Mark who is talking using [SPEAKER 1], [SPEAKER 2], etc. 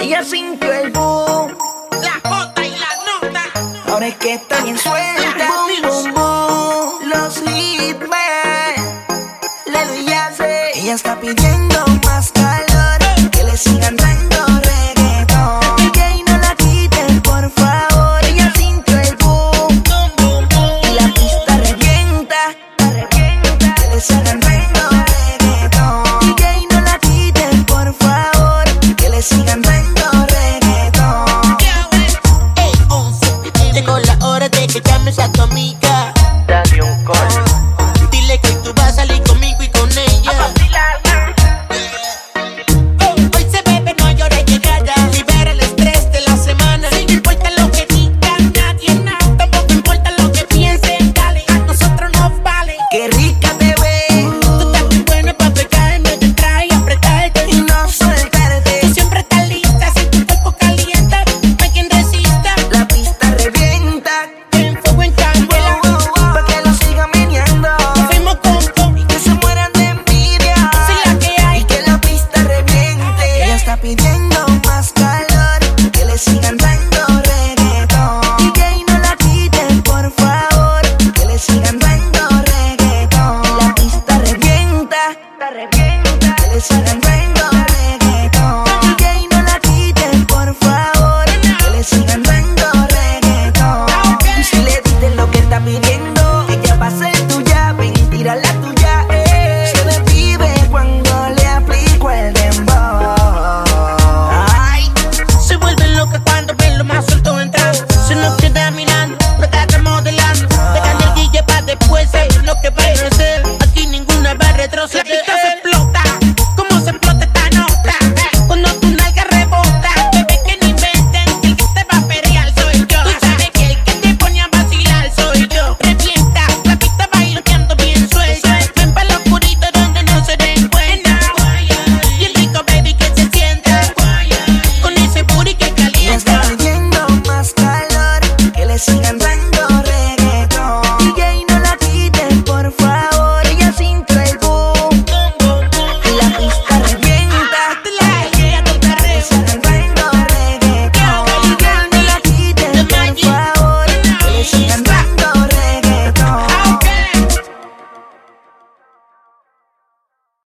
[SPEAKER 1] Ella sintió el boom.
[SPEAKER 2] La jota y la nota.
[SPEAKER 1] Ahora es que está bien suelta. Boom, boom, boom. Los ritmos. Le doy Ella está pidiendo más calor. Que le sigan dando. Te revienta, te revienta. Te revienta. cuando